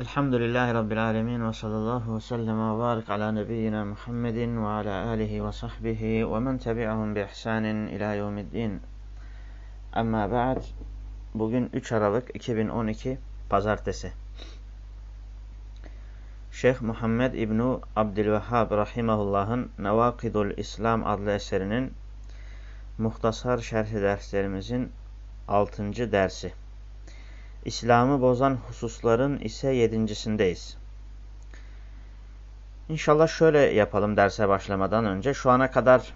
Elhamdülillahi Rabbil alemin ve sallallahu ve sellem ve barik ala nebiyyina Muhammedin ve ala alihi ve sahbihi ve men tebi'ahum bi ihsanin ila yevmiddin. Amma ba'd. Bugün 3 Aralık 2012 Pazartesi. Şeyh Muhammed İbnu Abdülvehhab Rahimahullah'ın Nevakidul İslam adlı eserinin muhtasar şerhi derslerimizin 6. dersi. İslam'ı bozan hususların ise yedincisindeyiz. İnşallah şöyle yapalım derse başlamadan önce. Şu ana kadar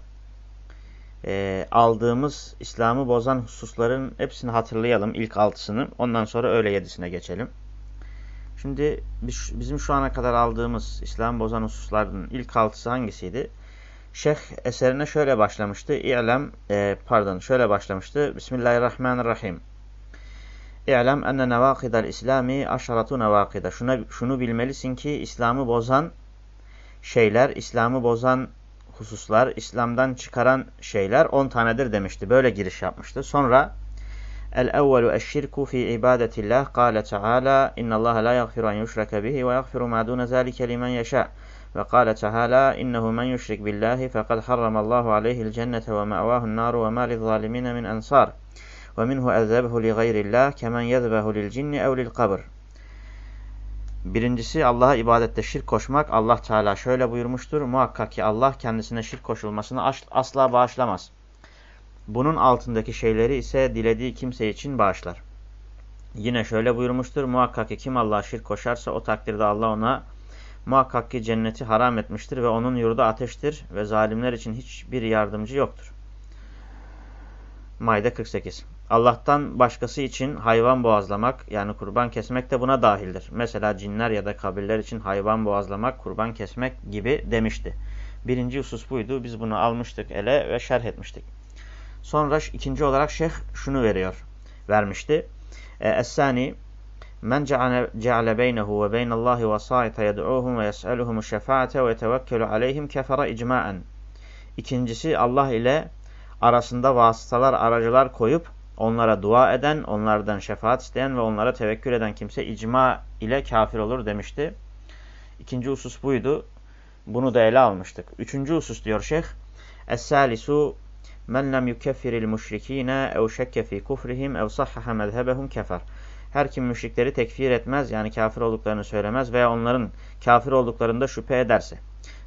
e, aldığımız İslam'ı bozan hususların hepsini hatırlayalım. ilk altısını. Ondan sonra öyle yedisine geçelim. Şimdi bizim şu ana kadar aldığımız İslam'ı bozan hususların ilk altısı hangisiydi? Şeyh eserine şöyle başlamıştı. İ'lem, e, pardon şöyle başlamıştı. Bismillahirrahmanirrahim. İ'lem enne nevâkidel İslami aşaratu nevâkide. Şuna, şunu bilmelisin ki İslam'ı bozan şeyler, İslam'ı bozan hususlar, İslam'dan çıkaran şeyler on tanedir demişti. Böyle giriş yapmıştı. Sonra El-evvelu eşşirku fi ibadetillah. Kâle Teala innallâhe la yaghfiru en yushrake bihi ve yaghfiru ma dûne zâlike limen yeşâ. Ve kâle Teala innehu men yushrik billahi fekad harramallahu aleyhil cennete ve me'vâhun nâru ve mâ lizzâlimine min ensâr. Ve minhu ezzebehu li gayrillah kemen yezbehu lil cinni ev lil kabr. Birincisi Allah'a ibadette şirk koşmak. Allah Teala şöyle buyurmuştur. Muhakkak ki Allah kendisine şirk koşulmasını asla bağışlamaz. Bunun altındaki şeyleri ise dilediği kimse için bağışlar. Yine şöyle buyurmuştur. Muhakkak ki kim Allah'a şirk koşarsa o takdirde Allah ona muhakkak ki cenneti haram etmiştir ve onun yurdu ateştir ve zalimler için hiçbir yardımcı yoktur. Mayda 48 Allah'tan başkası için hayvan boğazlamak yani kurban kesmek de buna dahildir. Mesela cinler ya da kabirler için hayvan boğazlamak, kurban kesmek gibi demişti. Birinci husus buydu. Biz bunu almıştık ele ve şerh etmiştik. Sonra ikinci olarak şeyh şunu veriyor. Vermişti. E, Es-sani Men ceale beynehu ve beynallahi vasâite yed'uhum ve yes'eluhumu şefaate ve yetevekkelu aleyhim kefere icmaen. İkincisi Allah ile arasında vasıtalar, aracılar koyup onlara dua eden, onlardan şefaat isteyen ve onlara tevekkül eden kimse icma ile kafir olur demişti. İkinci husus buydu. Bunu da ele almıştık. Üçüncü husus diyor şeyh. Es-salisu men lem yukeffiril müşrikine ev şekke fi kufrihim ev sahhaha mezhebehum kefer. Her kim müşrikleri tekfir etmez yani kafir olduklarını söylemez veya onların kafir olduklarında şüphe ederse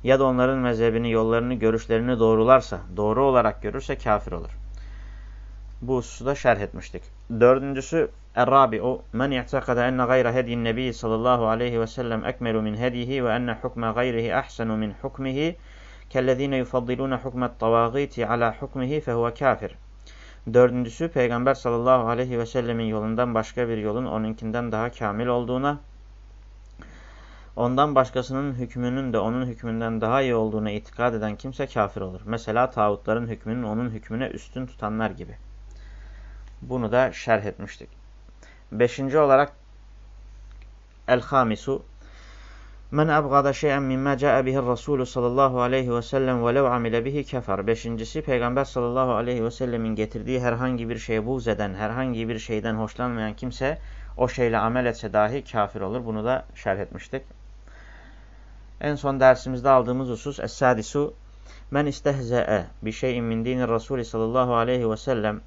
ya da onların mezhebini, yollarını, görüşlerini doğrularsa, doğru olarak görürse kafir olur. Bu hususu da şerh etmiştik. Dördüncüsü Er-Rabi'u men i'tekada enne gayra hedyin nebi sallallahu aleyhi ve sellem ekmelu min hedihi ve enne hukme gayrihi ahsenu min hukmihi kellezine yufaddilune hukmet tavagiti ala hukmihi fehuve kafir. Dördüncüsü Peygamber sallallahu aleyhi ve sellemin yolundan başka bir yolun onunkinden daha kamil olduğuna, ondan başkasının hükmünün de onun hükmünden daha iyi olduğuna itikad eden kimse kafir olur. Mesela tağutların hükmünün onun hükmüne üstün tutanlar gibi. Bunu da şerh etmiştik. Beşinci olarak El-Hamisu Men abgada şey'en mimma ca'a bihi Resulü sallallahu aleyhi ve sellem ve lev amile bihi kefer. Beşincisi Peygamber sallallahu aleyhi ve sellemin getirdiği herhangi bir şeye buğz eden, herhangi bir şeyden hoşlanmayan kimse o şeyle amel etse dahi kafir olur. Bunu da şerh etmiştik. En son dersimizde aldığımız husus Es-Sadisu Men istehze'e bi şeyin min dinir Resulü sallallahu aleyhi ve sellem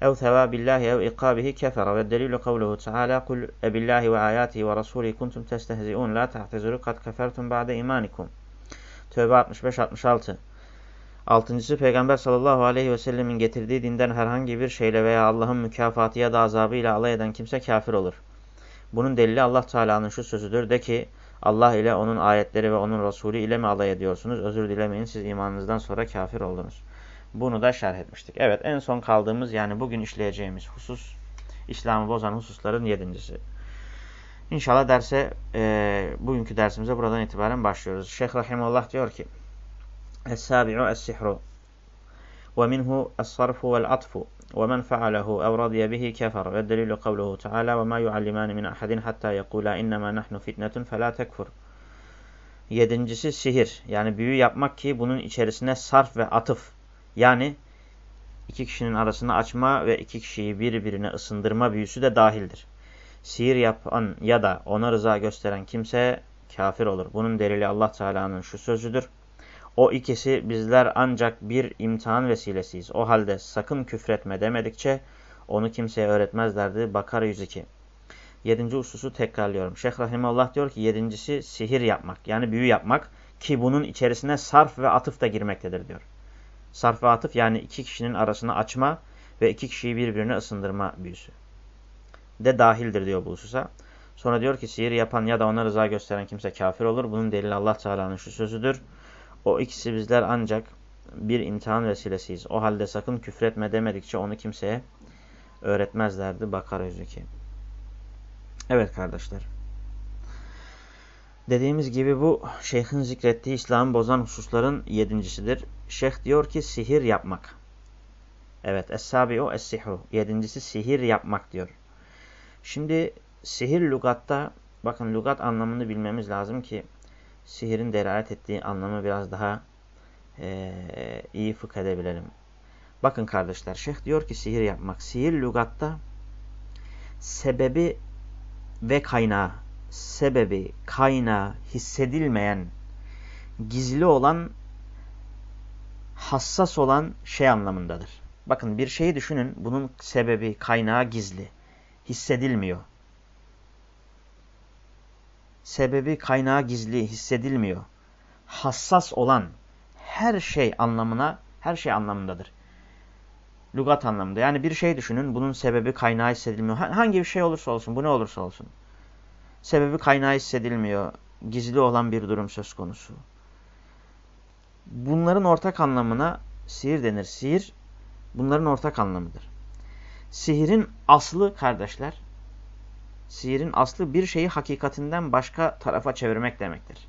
ev sevabillahi ev ikabihi kefere ve delilu kavluhu teala kul ebillahi ve ayatihi ve rasulihi kuntum testehzi'un la ta'tezuru kat kefertum ba'de imanikum. Tövbe 65-66 Altıncısı Peygamber sallallahu aleyhi ve sellemin getirdiği dinden herhangi bir şeyle veya Allah'ın mükafatı ya da azabıyla alay eden kimse kafir olur. Bunun delili Allah Teala'nın şu sözüdür. De ki Allah ile onun ayetleri ve onun Resulü ile mi alay ediyorsunuz? Özür dilemeyin siz imanınızdan sonra kafir oldunuz. Bunu da şerh etmiştik. Evet en son kaldığımız yani bugün işleyeceğimiz husus İslam'ı bozan hususların yedincisi. İnşallah derse e, bugünkü dersimize buradan itibaren başlıyoruz. Şeyh Rahimullah diyor ki Es-sabi'u es-sihru ve minhu es-sarfu vel-atfu ve men fealehu ev radiye bihi kefer ve delilu kavluhu teala ve ma yuallimani min ahadin hatta yekula innema nahnu fitnetun felâ tekfur. Yedincisi sihir yani büyü yapmak ki bunun içerisine sarf ve atıf yani iki kişinin arasını açma ve iki kişiyi birbirine ısındırma büyüsü de dahildir. sihir yapan ya da ona rıza gösteren kimse kafir olur. Bunun delili Allah Teala'nın şu sözüdür. O ikisi bizler ancak bir imtihan vesilesiyiz. O halde sakın küfretme demedikçe onu kimseye öğretmezlerdi. Bakara 102. Yedinci hususu tekrarlıyorum. Şeyh Rahimallah diyor ki yedincisi sihir yapmak. Yani büyü yapmak ki bunun içerisine sarf ve atıf da girmektedir diyor. Sarf atıf yani iki kişinin arasını açma ve iki kişiyi birbirine ısındırma büyüsü. De dahildir diyor bu hususa. Sonra diyor ki sihir yapan ya da ona rıza gösteren kimse kafir olur. Bunun delili Allah Teala'nın şu sözüdür. O ikisi bizler ancak bir imtihan vesilesiyiz. O halde sakın küfretme demedikçe onu kimseye öğretmezlerdi. Bakara 102. Evet kardeşler. Dediğimiz gibi bu şeyhin zikrettiği İslam'ı bozan hususların yedincisidir. Şeyh diyor ki sihir yapmak. Evet. Es-sabi'u es-sihu. Yedincisi sihir yapmak diyor. Şimdi sihir lugatta bakın lugat anlamını bilmemiz lazım ki sihirin delalet ettiği anlamı biraz daha e, iyi fıkh edebilelim. Bakın kardeşler şeyh diyor ki sihir yapmak. Sihir lugatta sebebi ve kaynağı, sebebi, kaynağı hissedilmeyen, gizli olan, hassas olan şey anlamındadır. Bakın bir şeyi düşünün, bunun sebebi, kaynağı gizli, hissedilmiyor. Sebebi, kaynağı gizli, hissedilmiyor. Hassas olan her şey anlamına, her şey anlamındadır. Lugat anlamında. Yani bir şey düşünün. Bunun sebebi kaynağı hissedilmiyor. Hangi bir şey olursa olsun. Bu ne olursa olsun. Sebebi kaynağı hissedilmiyor. Gizli olan bir durum söz konusu. Bunların ortak anlamına sihir denir. Sihir bunların ortak anlamıdır. Sihirin aslı kardeşler, sihirin aslı bir şeyi hakikatinden başka tarafa çevirmek demektir.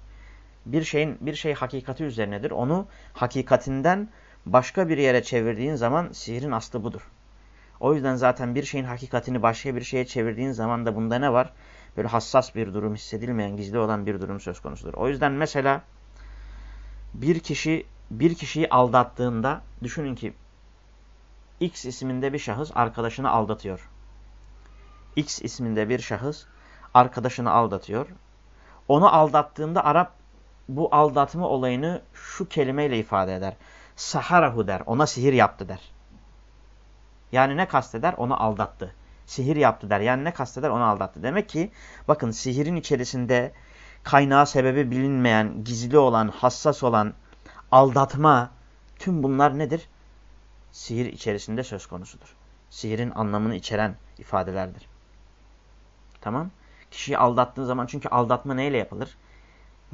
Bir şeyin bir şey hakikati üzerinedir. Onu hakikatinden başka bir yere çevirdiğin zaman sihirin aslı budur. O yüzden zaten bir şeyin hakikatini başka bir şeye çevirdiğin zaman da bunda ne var? Böyle hassas bir durum, hissedilmeyen, gizli olan bir durum söz konusudur. O yüzden mesela bir kişi bir kişiyi aldattığında düşünün ki X isminde bir şahıs arkadaşını aldatıyor. X isminde bir şahıs arkadaşını aldatıyor. Onu aldattığında Arap bu aldatma olayını şu kelimeyle ifade eder saharahu der. Ona sihir yaptı der. Yani ne kasteder? Onu aldattı. Sihir yaptı der. Yani ne kasteder? Onu aldattı. Demek ki bakın sihirin içerisinde kaynağı sebebi bilinmeyen, gizli olan, hassas olan aldatma tüm bunlar nedir? Sihir içerisinde söz konusudur. Sihirin anlamını içeren ifadelerdir. Tamam? Kişiyi aldattığın zaman çünkü aldatma neyle yapılır?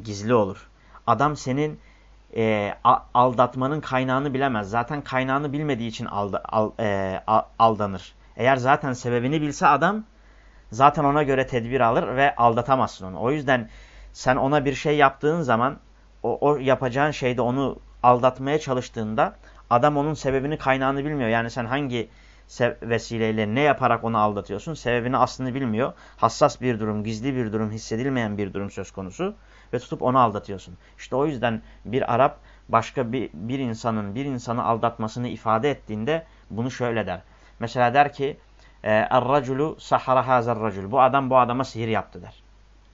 Gizli olur. Adam senin e, aldatmanın kaynağını bilemez. Zaten kaynağını bilmediği için alda, al, e, aldanır. Eğer zaten sebebini bilse adam zaten ona göre tedbir alır ve aldatamazsın onu. O yüzden sen ona bir şey yaptığın zaman o, o yapacağın şeyde onu aldatmaya çalıştığında adam onun sebebini kaynağını bilmiyor. Yani sen hangi vesileyle ne yaparak onu aldatıyorsun sebebini aslında bilmiyor. Hassas bir durum, gizli bir durum, hissedilmeyen bir durum söz konusu ve tutup onu aldatıyorsun. İşte o yüzden bir Arap başka bir, bir insanın bir insanı aldatmasını ifade ettiğinde bunu şöyle der. Mesela der ki Er-raculu sahara hazar racul. Bu adam bu adama sihir yaptı der.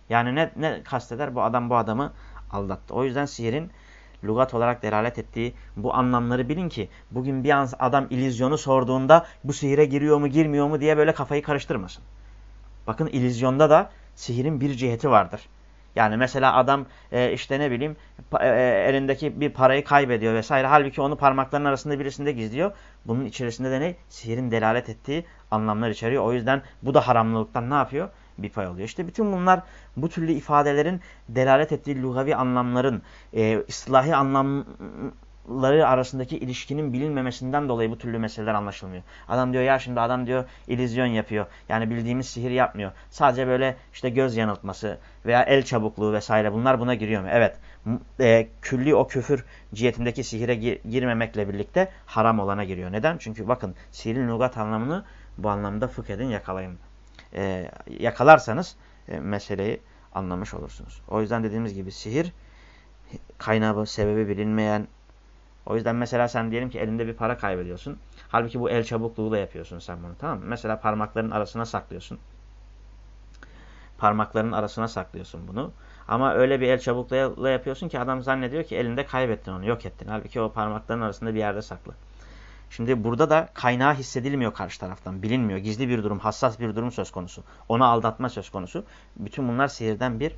Yani ne, ne kasteder? Bu adam bu adamı aldattı. O yüzden sihirin lugat olarak delalet ettiği bu anlamları bilin ki bugün bir adam ilizyonu sorduğunda bu sihire giriyor mu girmiyor mu diye böyle kafayı karıştırmasın. Bakın ilizyonda da sihirin bir ciheti vardır. Yani mesela adam e, işte ne bileyim e, e, elindeki bir parayı kaybediyor vesaire. Halbuki onu parmaklarının arasında birisinde gizliyor. Bunun içerisinde de ne? Sihirin delalet ettiği anlamlar içeriyor. O yüzden bu da haramlılıktan ne yapıyor? Bir pay oluyor. İşte bütün bunlar bu türlü ifadelerin delalet ettiği lugavi anlamların, e, ıslahi anlam ları arasındaki ilişkinin bilinmemesinden dolayı bu türlü meseleler anlaşılmıyor. Adam diyor ya şimdi adam diyor ilizyon yapıyor. Yani bildiğimiz sihir yapmıyor. Sadece böyle işte göz yanıltması veya el çabukluğu vesaire bunlar buna giriyor mu? Evet. E, külli o küfür cihetindeki sihire gir girmemekle birlikte haram olana giriyor. Neden? Çünkü bakın sihirin lugat anlamını bu anlamda fıkh edin yakalayın. E, yakalarsanız e, meseleyi anlamış olursunuz. O yüzden dediğimiz gibi sihir kaynağı sebebi bilinmeyen o yüzden mesela sen diyelim ki elinde bir para kaybediyorsun. Halbuki bu el çabukluğuyla yapıyorsun sen bunu tamam mı? Mesela parmakların arasına saklıyorsun. Parmaklarının arasına saklıyorsun bunu. Ama öyle bir el çabukluğuyla yapıyorsun ki adam zannediyor ki elinde kaybettin onu, yok ettin. Halbuki o parmakların arasında bir yerde saklı. Şimdi burada da kaynağı hissedilmiyor karşı taraftan, bilinmiyor. Gizli bir durum, hassas bir durum söz konusu. Onu aldatma söz konusu. Bütün bunlar sihirden bir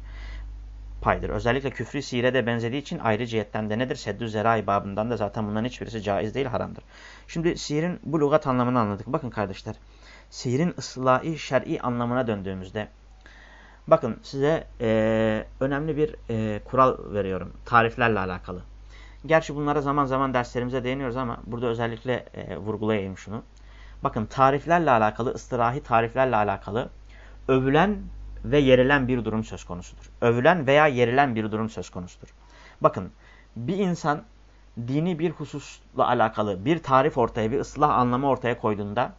paydır. Özellikle küfrü sihire de benzediği için ayrı cihetten de nedir? Seddü zerai babından da zaten bunların hiçbirisi caiz değil, haramdır. Şimdi sihirin bu lugat anlamını anladık. Bakın kardeşler, sihirin ıslahi şer'i anlamına döndüğümüzde, bakın size e, önemli bir e, kural veriyorum, tariflerle alakalı. Gerçi bunlara zaman zaman derslerimize değiniyoruz ama burada özellikle e, vurgulayayım şunu. Bakın tariflerle alakalı, ıstırahi tariflerle alakalı övülen ve yerilen bir durum söz konusudur. Övülen veya yerilen bir durum söz konusudur. Bakın bir insan dini bir hususla alakalı bir tarif ortaya, bir ıslah anlamı ortaya koyduğunda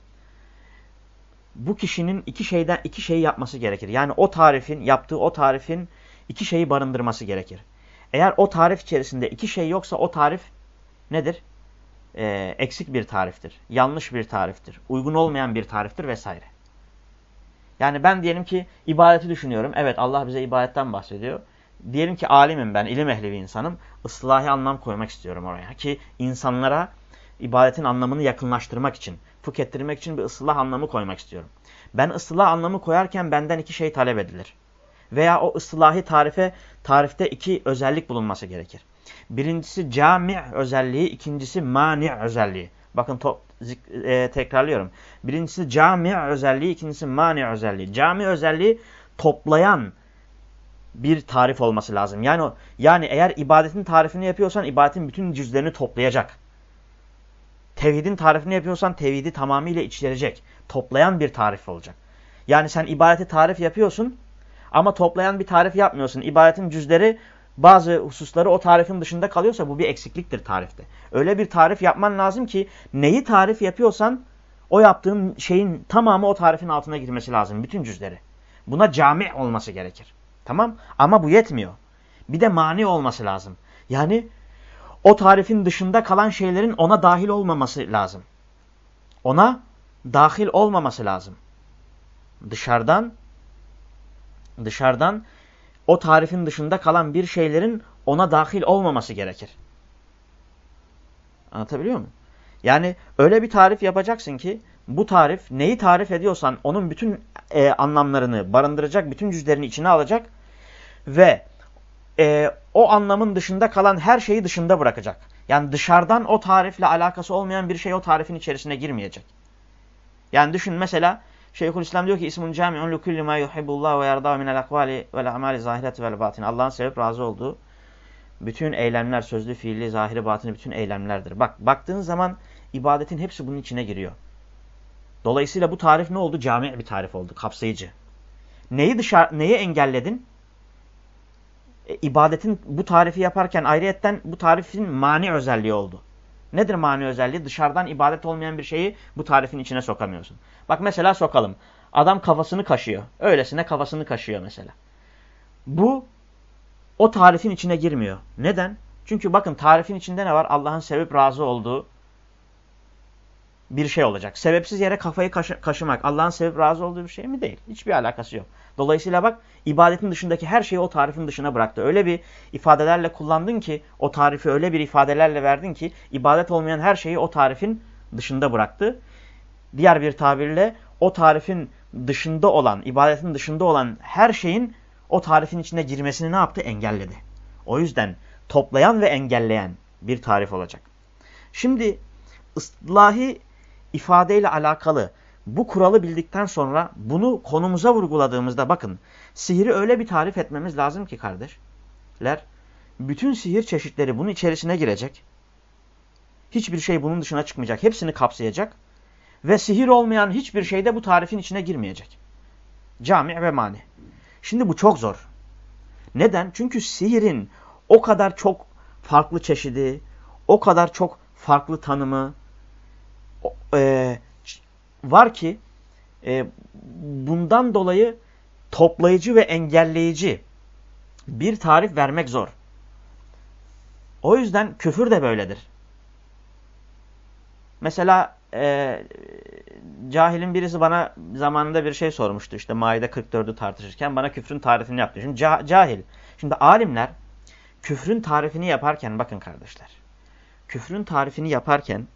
bu kişinin iki şeyden iki şeyi yapması gerekir. Yani o tarifin, yaptığı o tarifin iki şeyi barındırması gerekir. Eğer o tarif içerisinde iki şey yoksa o tarif nedir? Ee, eksik bir tariftir. Yanlış bir tariftir. Uygun olmayan bir tariftir vesaire. Yani ben diyelim ki ibadeti düşünüyorum. Evet Allah bize ibadetten bahsediyor. Diyelim ki alimim ben, ilim ehli bir insanım. Islahi anlam koymak istiyorum oraya. Ki insanlara ibadetin anlamını yakınlaştırmak için, fıkh ettirmek için bir ıslah anlamı koymak istiyorum. Ben ıslah anlamı koyarken benden iki şey talep edilir. Veya o ıslahi tarife, tarifte iki özellik bulunması gerekir. Birincisi cami özelliği, ikincisi mani özelliği. Bakın to e, tekrarlıyorum. Birincisi cami özelliği, ikincisi mani özelliği. Cami özelliği toplayan bir tarif olması lazım. Yani yani eğer ibadetin tarifini yapıyorsan ibadetin bütün cüzlerini toplayacak. Tevhidin tarifini yapıyorsan tevhidi tamamıyla içerecek. Toplayan bir tarif olacak. Yani sen ibadeti tarif yapıyorsun ama toplayan bir tarif yapmıyorsun. İbadetin cüzleri bazı hususları o tarifin dışında kalıyorsa bu bir eksikliktir tarifte. Öyle bir tarif yapman lazım ki neyi tarif yapıyorsan o yaptığın şeyin tamamı o tarifin altına girmesi lazım. Bütün cüzleri. Buna cami olması gerekir. Tamam ama bu yetmiyor. Bir de mani olması lazım. Yani o tarifin dışında kalan şeylerin ona dahil olmaması lazım. Ona dahil olmaması lazım. Dışarıdan dışarıdan o tarifin dışında kalan bir şeylerin ona dahil olmaması gerekir. Anlatabiliyor muyum? Yani öyle bir tarif yapacaksın ki bu tarif neyi tarif ediyorsan onun bütün e, anlamlarını barındıracak, bütün cüzlerini içine alacak ve e, o anlamın dışında kalan her şeyi dışında bırakacak. Yani dışarıdan o tarifle alakası olmayan bir şey o tarifin içerisine girmeyecek. Yani düşün mesela Şeyhülislam diyor ki ismun cami'un li kulli ma yuhibbullah ve yerda minel akvali vel amali zahireti vel batin. Allah'ın sevip razı olduğu bütün eylemler, sözlü, fiilli, zahiri, batini bütün eylemlerdir. Bak baktığın zaman ibadetin hepsi bunun içine giriyor. Dolayısıyla bu tarif ne oldu? Cami bir tarif oldu, kapsayıcı. Neyi dışarı neyi engelledin? E, ibadetin bu tarifi yaparken ayrıyetten bu tarifin mani özelliği oldu. Nedir mani özelliği? Dışarıdan ibadet olmayan bir şeyi bu tarifin içine sokamıyorsun. Bak mesela sokalım. Adam kafasını kaşıyor. Öylesine kafasını kaşıyor mesela. Bu o tarifin içine girmiyor. Neden? Çünkü bakın tarifin içinde ne var? Allah'ın sevip razı olduğu bir şey olacak. Sebepsiz yere kafayı kaşı kaşımak Allah'ın sevip razı olduğu bir şey mi? Değil. Hiçbir alakası yok. Dolayısıyla bak ibadetin dışındaki her şeyi o tarifin dışına bıraktı. Öyle bir ifadelerle kullandın ki o tarifi öyle bir ifadelerle verdin ki ibadet olmayan her şeyi o tarifin dışında bıraktı. Diğer bir tabirle o tarifin dışında olan, ibadetin dışında olan her şeyin o tarifin içine girmesini ne yaptı? Engelledi. O yüzden toplayan ve engelleyen bir tarif olacak. Şimdi ıslahi ifadeyle alakalı bu kuralı bildikten sonra bunu konumuza vurguladığımızda bakın sihiri öyle bir tarif etmemiz lazım ki kardeşler bütün sihir çeşitleri bunun içerisine girecek. Hiçbir şey bunun dışına çıkmayacak. Hepsini kapsayacak. Ve sihir olmayan hiçbir şey de bu tarifin içine girmeyecek. Cami ve mani. Şimdi bu çok zor. Neden? Çünkü sihirin o kadar çok farklı çeşidi, o kadar çok farklı tanımı var ki e, bundan dolayı toplayıcı ve engelleyici bir tarif vermek zor. O yüzden küfür de böyledir. Mesela e, cahilin birisi bana zamanında bir şey sormuştu. İşte Maide 44'ü tartışırken bana küfrün tarifini yaptı. Şimdi cahil. Şimdi alimler küfrün tarifini yaparken bakın kardeşler. Küfrün tarifini yaparken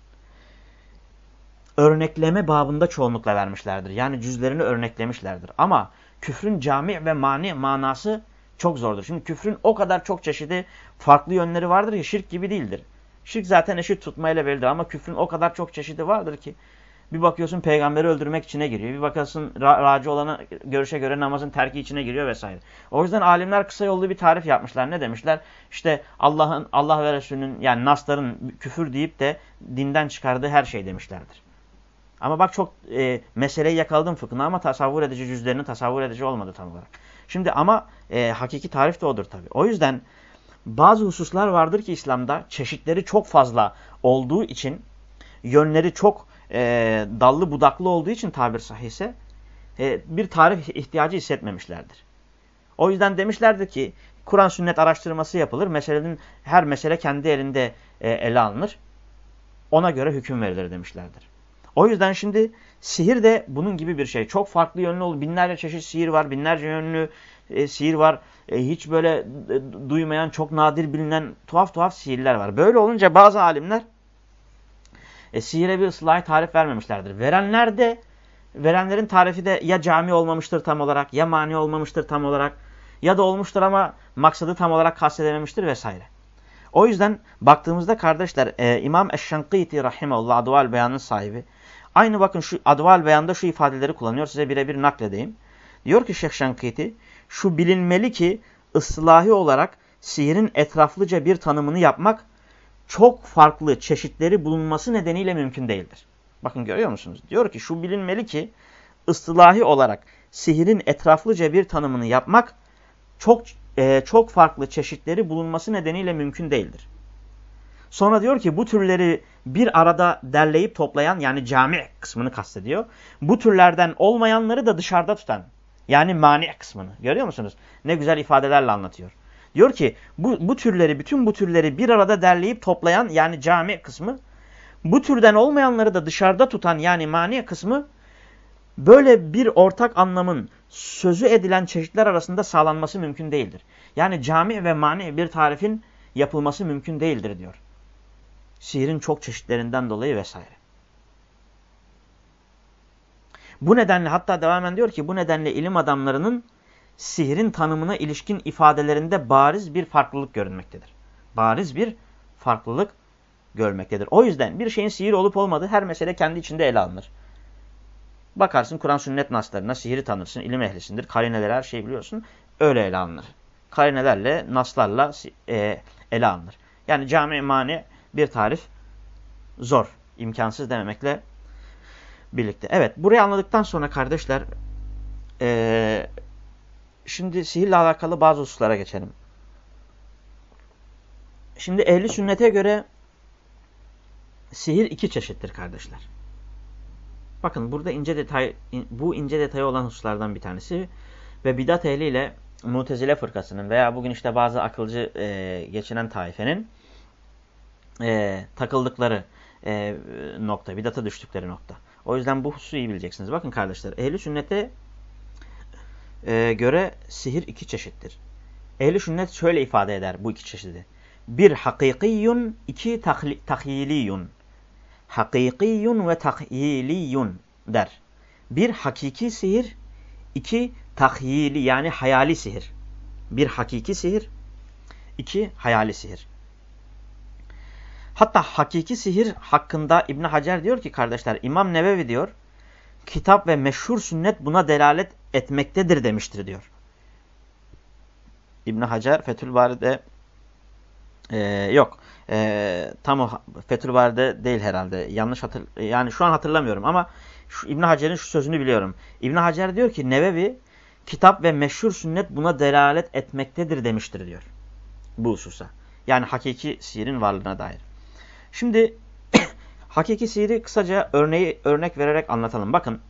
örnekleme babında çoğunlukla vermişlerdir. Yani cüzlerini örneklemişlerdir. Ama küfrün cami ve mani manası çok zordur. Şimdi küfrün o kadar çok çeşidi, farklı yönleri vardır ki şirk gibi değildir. Şirk zaten eşit tutmayla bellidir ama küfrün o kadar çok çeşidi vardır ki bir bakıyorsun peygamberi öldürmek içine giriyor. Bir bakıyorsun ra racı olana görüşe göre namazın terki içine giriyor vesaire. O yüzden alimler kısa yollu bir tarif yapmışlar. Ne demişler? İşte Allah'ın Allah ve Resulünün yani nasların küfür deyip de dinden çıkardığı her şey demişlerdir. Ama bak çok e, meseleyi yakaladım fıkhına ama tasavvur edici cüzlerini tasavvur edici olmadı tam olarak. Şimdi ama e, hakiki tarif de odur tabi. O yüzden bazı hususlar vardır ki İslam'da çeşitleri çok fazla olduğu için yönleri çok e, dallı budaklı olduğu için tabir sahihse e, bir tarif ihtiyacı hissetmemişlerdir. O yüzden demişlerdi ki Kur'an sünnet araştırması yapılır. Meselenin her mesele kendi elinde e, ele alınır. Ona göre hüküm verilir demişlerdir. O yüzden şimdi sihir de bunun gibi bir şey. Çok farklı yönlü olur. Binlerce çeşit sihir var. Binlerce yönlü e, sihir var. E, hiç böyle e, duymayan, çok nadir bilinen tuhaf tuhaf sihirler var. Böyle olunca bazı alimler e, sihire bir ıslahi tarif vermemişlerdir. Verenler de verenlerin tarifi de ya cami olmamıştır tam olarak ya mani olmamıştır tam olarak ya da olmuştur ama maksadı tam olarak kastedememiştir vesaire. O yüzden baktığımızda kardeşler e, İmam Eşşenkiti Rahimeullah Adval Beyan'ın sahibi aynı bakın şu Adval Beyan'da şu ifadeleri kullanıyor size birebir nakledeyim. Diyor ki Şeyh Şenkiti şu bilinmeli ki ıslahi olarak sihirin etraflıca bir tanımını yapmak çok farklı çeşitleri bulunması nedeniyle mümkün değildir. Bakın görüyor musunuz? Diyor ki şu bilinmeli ki ıslahi olarak sihirin etraflıca bir tanımını yapmak çok e, çok farklı çeşitleri bulunması nedeniyle mümkün değildir. Sonra diyor ki bu türleri bir arada derleyip toplayan yani cami kısmını kastediyor. Bu türlerden olmayanları da dışarıda tutan yani mani kısmını görüyor musunuz? Ne güzel ifadelerle anlatıyor. Diyor ki bu, bu türleri, bütün bu türleri bir arada derleyip toplayan yani cami kısmı, bu türden olmayanları da dışarıda tutan yani mani kısmı, böyle bir ortak anlamın sözü edilen çeşitler arasında sağlanması mümkün değildir. Yani cami ve mani bir tarifin yapılması mümkün değildir diyor. Sihirin çok çeşitlerinden dolayı vesaire. Bu nedenle hatta devamen diyor ki bu nedenle ilim adamlarının sihrin tanımına ilişkin ifadelerinde bariz bir farklılık görünmektedir. Bariz bir farklılık görmektedir. O yüzden bir şeyin sihir olup olmadığı her mesele kendi içinde ele alınır. Bakarsın Kur'an sünnet naslarına sihiri tanırsın, ilim ehlisindir, karineler her şeyi biliyorsun. Öyle ele alınır. Karinelerle, naslarla e, ele alınır. Yani cami mani bir tarif zor, imkansız dememekle birlikte. Evet, burayı anladıktan sonra kardeşler e, Şimdi sihirle alakalı bazı hususlara geçelim. Şimdi ehli sünnete göre sihir iki çeşittir kardeşler. Bakın burada ince detay, bu ince detayı olan hususlardan bir tanesi ve bidat ehliyle mutezile fırkasının veya bugün işte bazı akılcı e, geçinen taifenin e, takıldıkları e, nokta, bidata düştükleri nokta. O yüzden bu hususu iyi bileceksiniz. Bakın kardeşler, ehli sünnete e, göre sihir iki çeşittir. Ehli sünnet şöyle ifade eder bu iki çeşidi. Bir hakikiyun, iki tahyiliyun. Hakikiyun ve tahyiliyun der. Bir hakiki sihir, iki tahyili yani hayali sihir. Bir hakiki sihir, iki hayali sihir. Hatta hakiki sihir hakkında İbn Hacer diyor ki kardeşler İmam Nevevi diyor kitap ve meşhur sünnet buna delalet etmektedir demiştir diyor. İbn Hacer Fethül e, yok. E, tam o Fethül değil herhalde. Yanlış hatır yani şu an hatırlamıyorum ama şu, İbn Hacer'in şu sözünü biliyorum. İbn Hacer diyor ki Nevevi kitap ve meşhur sünnet buna delalet etmektedir demiştir diyor. Bu hususa. Yani hakiki sihirin varlığına dair. Şimdi hakiki sihiri kısaca örneği örnek vererek anlatalım. Bakın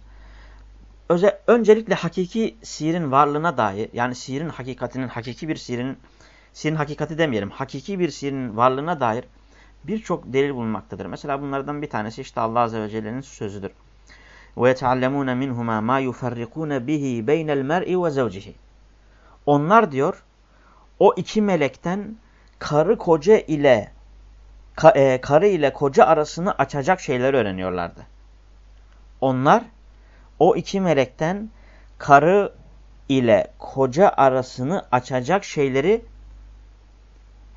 öze, öncelikle hakiki sihirin varlığına dair yani sihirin hakikatinin hakiki bir sihirin sihirin hakikati demeyelim hakiki bir sihirin varlığına dair birçok delil bulunmaktadır. Mesela bunlardan bir tanesi işte Allah Azze ve Celle'nin sözüdür. minhuma ma yufarrikune bihi beynel mer'i ve zevcihi. Onlar diyor o iki melekten karı koca ile ka, e, karı ile koca arasını açacak şeyler öğreniyorlardı. Onlar o iki melekten karı ile koca arasını açacak şeyleri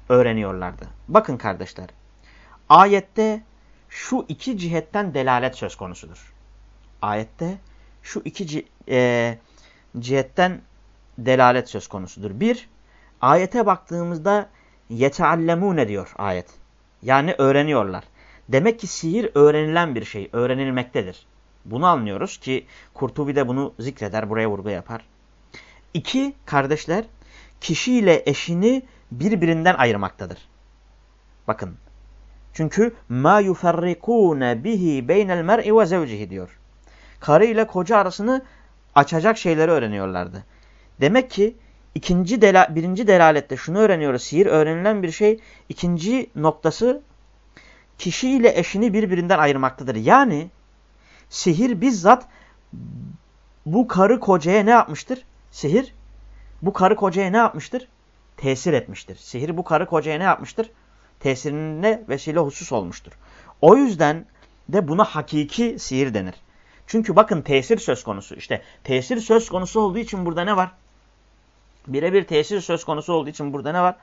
öğreniyorlardı. Bakın kardeşler, ayette şu iki cihetten delalet söz konusudur. Ayette şu iki e, cihetten delalet söz konusudur. Bir, ayete baktığımızda yeteallemune diyor ayet. Yani öğreniyorlar. Demek ki sihir öğrenilen bir şey, öğrenilmektedir. Bunu anlıyoruz ki Kurtubi de bunu zikreder, buraya vurgu yapar. İki, kardeşler, kişiyle eşini birbirinden ayırmaktadır. Bakın. Çünkü ma yufarrikune bihi beynel mer'i ve zevcihi diyor. Karı ile koca arasını açacak şeyleri öğreniyorlardı. Demek ki ikinci dela, birinci delalette şunu öğreniyoruz. Sihir öğrenilen bir şey. İkinci noktası kişi ile eşini birbirinden ayırmaktadır. Yani sihir bizzat bu karı kocaya ne yapmıştır? Sihir bu karı kocaya ne yapmıştır? Tesir etmiştir. Sihir bu karı kocaya ne yapmıştır? Tesirine vesile husus olmuştur. O yüzden de buna hakiki sihir denir. Çünkü bakın tesir söz konusu. İşte tesir söz konusu olduğu için burada ne var? Birebir tesir söz konusu olduğu için burada ne var?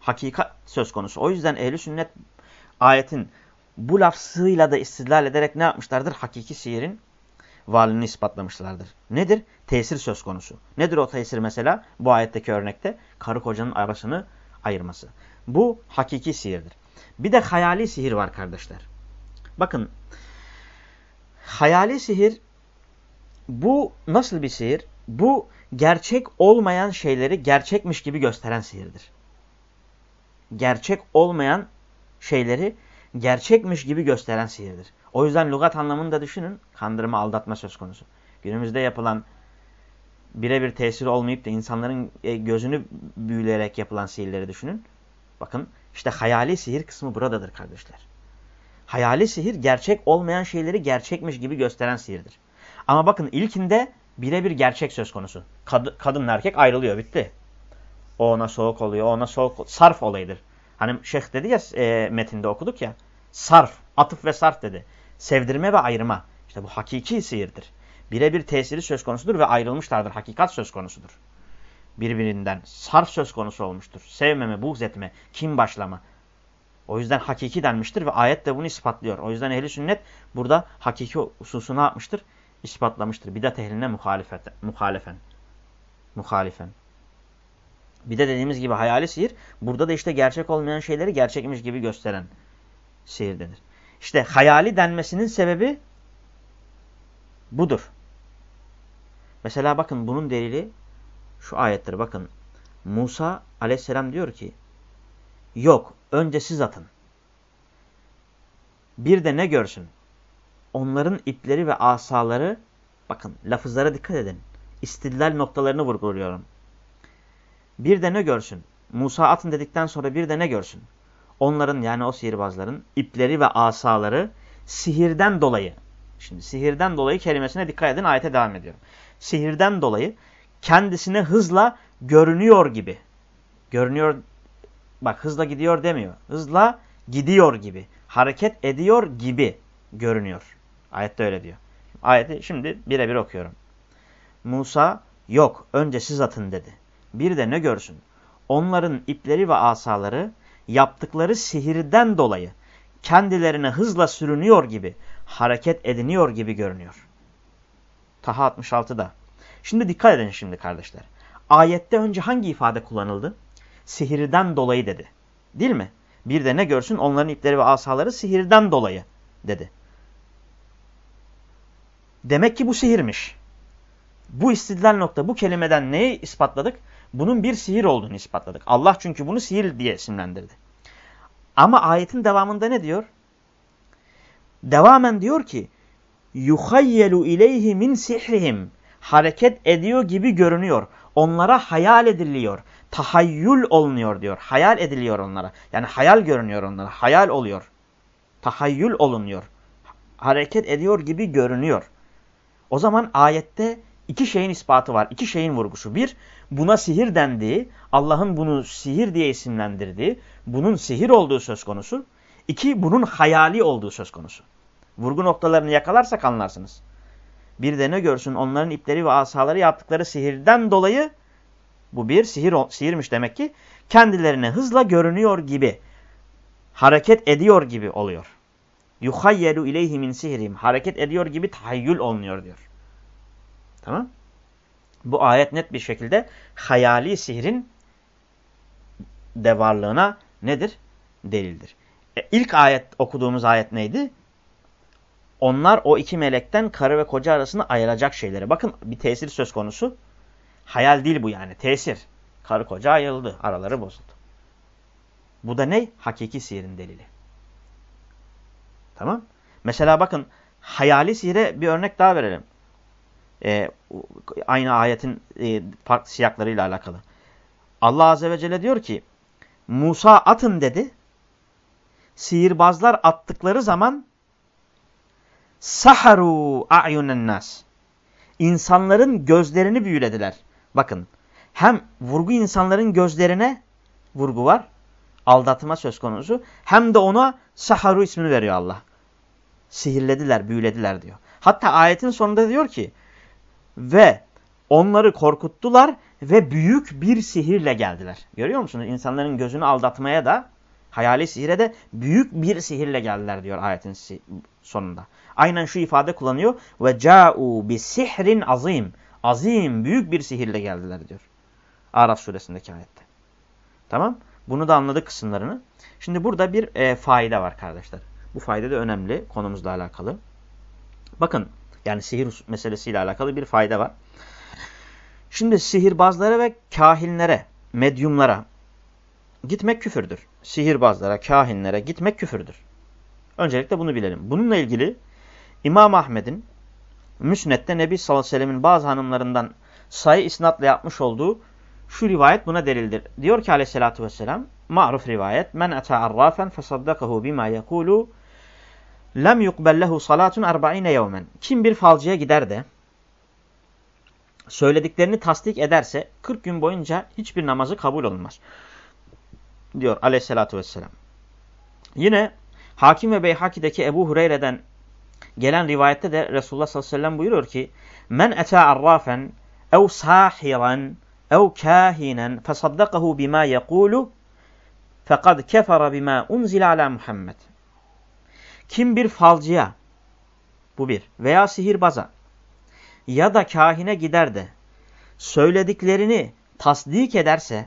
Hakikat söz konusu. O yüzden ehli sünnet ayetin bu lafzıyla da istidlal ederek ne yapmışlardır? Hakiki sihirin varlığını ispatlamışlardır. Nedir? Tesir söz konusu. Nedir o tesir mesela? Bu ayetteki örnekte karı kocanın arasını ayırması. Bu hakiki sihirdir. Bir de hayali sihir var kardeşler. Bakın hayali sihir bu nasıl bir sihir? Bu gerçek olmayan şeyleri gerçekmiş gibi gösteren sihirdir. Gerçek olmayan şeyleri gerçekmiş gibi gösteren sihirdir. O yüzden lügat anlamında düşünün. Kandırma, aldatma söz konusu. Günümüzde yapılan birebir tesir olmayıp da insanların e, gözünü büyüleyerek yapılan sihirleri düşünün. Bakın işte hayali sihir kısmı buradadır kardeşler. Hayali sihir gerçek olmayan şeyleri gerçekmiş gibi gösteren sihirdir. Ama bakın ilkinde birebir gerçek söz konusu. Kad kadınla erkek ayrılıyor bitti. O ona soğuk oluyor, ona soğuk sarf olayıdır. Hani şeyh dedi ya e, metinde okuduk ya. Sarf, atıf ve sarf dedi. Sevdirme ve ayırma. İşte bu hakiki sihirdir. Birebir tesiri söz konusudur ve ayrılmışlardır. Hakikat söz konusudur. Birbirinden sarf söz konusu olmuştur. Sevmeme, buğz etme, kim başlama. O yüzden hakiki denmiştir ve ayet de bunu ispatlıyor. O yüzden ehli sünnet burada hakiki hususu ne yapmıştır? İspatlamıştır. Bidat ehline muhalefet, muhalefen. Muhalifen. Bir de dediğimiz gibi hayali sihir burada da işte gerçek olmayan şeyleri gerçekmiş gibi gösteren sihir denir. İşte hayali denmesinin sebebi budur. Mesela bakın bunun delili şu ayettir. Bakın Musa aleyhisselam diyor ki yok önce siz atın. Bir de ne görsün? Onların ipleri ve asaları bakın lafızlara dikkat edin. İstidlal noktalarını vurguluyorum. Bir de ne görsün? Musa atın dedikten sonra bir de ne görsün? Onların yani o sihirbazların ipleri ve asaları sihirden dolayı. Şimdi sihirden dolayı kelimesine dikkat edin ayete devam ediyorum. Sihirden dolayı kendisine hızla görünüyor gibi. Görünüyor bak hızla gidiyor demiyor. Hızla gidiyor gibi. Hareket ediyor gibi görünüyor. Ayette öyle diyor. Ayeti şimdi birebir okuyorum. Musa yok önce siz atın dedi. Bir de ne görsün? Onların ipleri ve asaları yaptıkları sihirden dolayı kendilerine hızla sürünüyor gibi, hareket ediniyor gibi görünüyor. Taha 66'da. Şimdi dikkat edin şimdi kardeşler. Ayette önce hangi ifade kullanıldı? Sihirden dolayı dedi. Değil mi? Bir de ne görsün? Onların ipleri ve asaları sihirden dolayı dedi. Demek ki bu sihirmiş. Bu istidlal nokta bu kelimeden neyi ispatladık? bunun bir sihir olduğunu ispatladık. Allah çünkü bunu sihir diye isimlendirdi. Ama ayetin devamında ne diyor? Devamen diyor ki yuhayyelu ileyhi min sihrihim hareket ediyor gibi görünüyor. Onlara hayal ediliyor. Tahayyül olunuyor diyor. Hayal ediliyor onlara. Yani hayal görünüyor onlara. Hayal oluyor. Tahayyül olunuyor. Hareket ediyor gibi görünüyor. O zaman ayette iki şeyin ispatı var. iki şeyin vurgusu. Bir, buna sihir dendiği, Allah'ın bunu sihir diye isimlendirdiği, bunun sihir olduğu söz konusu. İki, bunun hayali olduğu söz konusu. Vurgu noktalarını yakalarsak anlarsınız. Bir de ne görsün onların ipleri ve asaları yaptıkları sihirden dolayı bu bir sihir sihirmiş demek ki kendilerine hızla görünüyor gibi hareket ediyor gibi oluyor. Yuhayyelu ileyhi min sihrim. Hareket ediyor gibi tahayyül olunuyor diyor. Tamam? Bu ayet net bir şekilde hayali sihrin de varlığına nedir? Delildir. E, ilk ayet okuduğumuz ayet neydi? Onlar o iki melekten karı ve koca arasında ayıracak şeyleri. Bakın bir tesir söz konusu. Hayal değil bu yani tesir. Karı koca ayrıldı. Araları bozuldu. Bu da ne? Hakiki sihirin delili. Tamam. Mesela bakın hayali sihire bir örnek daha verelim. Ee, aynı ayetin e, farklı siyaklarıyla alakalı. Allah Azze ve Celle diyor ki Musa atın dedi. Sihirbazlar attıkları zaman saharu a'yunen nas. İnsanların gözlerini büyülediler. Bakın hem vurgu insanların gözlerine vurgu var. Aldatma söz konusu. Hem de ona saharu ismini veriyor Allah. Sihirlediler, büyülediler diyor. Hatta ayetin sonunda diyor ki ve onları korkuttular ve büyük bir sihirle geldiler. Görüyor musunuz? İnsanların gözünü aldatmaya da hayali sihire de büyük bir sihirle geldiler diyor ayetin sonunda. Aynen şu ifade kullanıyor. Ve ca'u bi sihrin azim. Azim, büyük bir sihirle geldiler diyor. Araf suresindeki ayette. Tamam? Bunu da anladık kısımlarını. Şimdi burada bir e, faide var kardeşler. Bu faide de önemli konumuzla alakalı. Bakın yani sihir meselesiyle alakalı bir fayda var. Şimdi sihirbazlara ve kahinlere, medyumlara gitmek küfürdür. Sihirbazlara, kahinlere gitmek küfürdür. Öncelikle bunu bilelim. Bununla ilgili İmam Ahmed'in Müsnet'te Nebi sallallahu aleyhi ve sellemin bazı hanımlarından sayı isnatla yapmış olduğu şu rivayet buna delildir. Diyor ki aleyhissalatü vesselam maruf rivayet men ata arrafen fesaddakahu bima yekulu lem yukbellehu salatun arba'ine yevmen. Kim bir falcıya gider de söylediklerini tasdik ederse 40 gün boyunca hiçbir namazı kabul olunmaz. Diyor aleyhissalatü vesselam. Yine Hakim ve Beyhaki'deki Ebu Hureyre'den gelen rivayette de Resulullah sallallahu aleyhi ve sellem buyuruyor ki Men ete arrafen ev sahiran ev kahinen fesaddakahu bima yekulu fekad kefere bima unzile ala Muhammed. Kim bir falcıya bu bir veya sihirbaza ya da kahine gider de söylediklerini tasdik ederse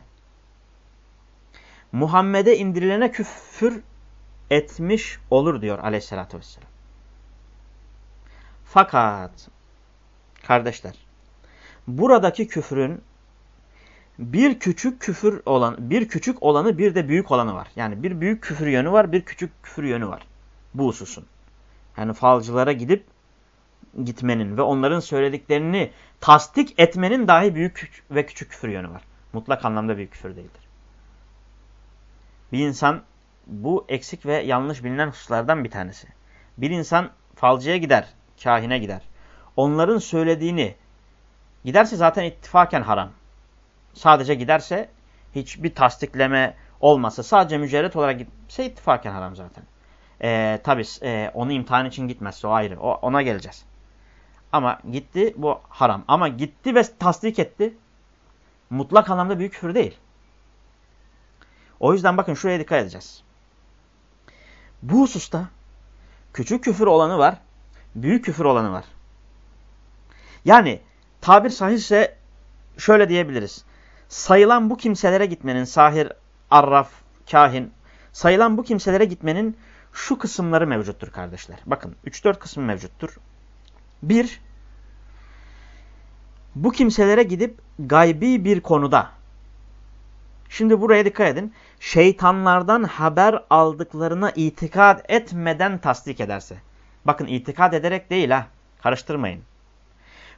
Muhammed'e indirilene küfür etmiş olur diyor aleyhissalatü vesselam. Fakat kardeşler buradaki küfrün bir küçük küfür olan, bir küçük olanı bir de büyük olanı var. Yani bir büyük küfür yönü var, bir küçük küfür yönü var. Bu hususun. Yani falcılara gidip gitmenin ve onların söylediklerini tasdik etmenin dahi büyük ve küçük küfür yönü var. Mutlak anlamda büyük küfür değildir. Bir insan bu eksik ve yanlış bilinen hususlardan bir tanesi. Bir insan falcıya gider, kahine gider. Onların söylediğini giderse zaten ittifaken haram. Sadece giderse hiçbir tasdikleme olmasa sadece mücerret olarak gitse ittifaken haram zaten. Ee, Tabi e, onu imtihan için gitmezse o ayrı. O, ona geleceğiz. Ama gitti bu haram. Ama gitti ve tasdik etti. Mutlak anlamda büyük küfür değil. O yüzden bakın şuraya dikkat edeceğiz. Bu hususta küçük küfür olanı var, büyük küfür olanı var. Yani tabir sahihse şöyle diyebiliriz. Sayılan bu kimselere gitmenin, sahir, arraf, kahin, sayılan bu kimselere gitmenin şu kısımları mevcuttur kardeşler. Bakın 3-4 kısmı mevcuttur. Bir, bu kimselere gidip gaybi bir konuda, şimdi buraya dikkat edin, şeytanlardan haber aldıklarına itikad etmeden tasdik ederse. Bakın itikad ederek değil ha, karıştırmayın.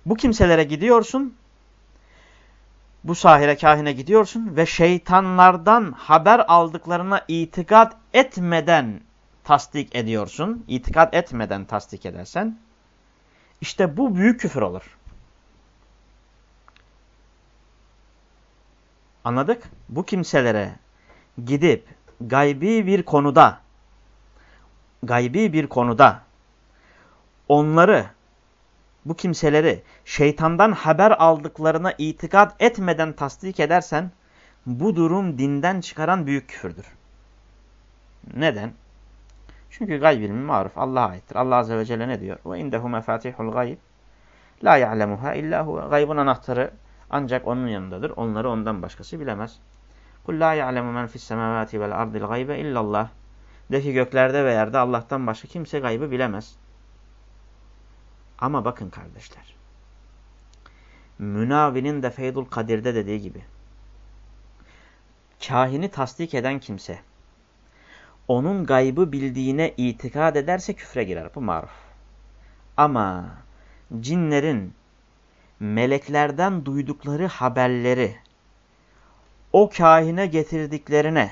Bu kimselere gidiyorsun, bu sahire kahine gidiyorsun ve şeytanlardan haber aldıklarına itikad etmeden tasdik ediyorsun. İtikad etmeden tasdik edersen İşte bu büyük küfür olur. Anladık? Bu kimselere gidip gaybi bir konuda gaybi bir konuda onları bu kimseleri şeytandan haber aldıklarına itikad etmeden tasdik edersen bu durum dinden çıkaran büyük küfürdür. Neden? Çünkü gayb ilmi maruf Allah'a aittir. Allah Azze ve Celle ne diyor? İndehu mefatihul gayb la ya'lemuha illa hu. Gaybın anahtarı ancak onun yanındadır. Onları ondan başkası bilemez. Kul la ya'lemu men fis semavati vel ardil gaybe illallah. De ki göklerde ve yerde Allah'tan başka kimse gaybı bilemez. Ama bakın kardeşler. Münavinin de Feydul Kadir'de dediği gibi. Kahini tasdik eden kimse onun gaybı bildiğine itikad ederse küfre girer. Bu maruf. Ama cinlerin meleklerden duydukları haberleri o kahine getirdiklerine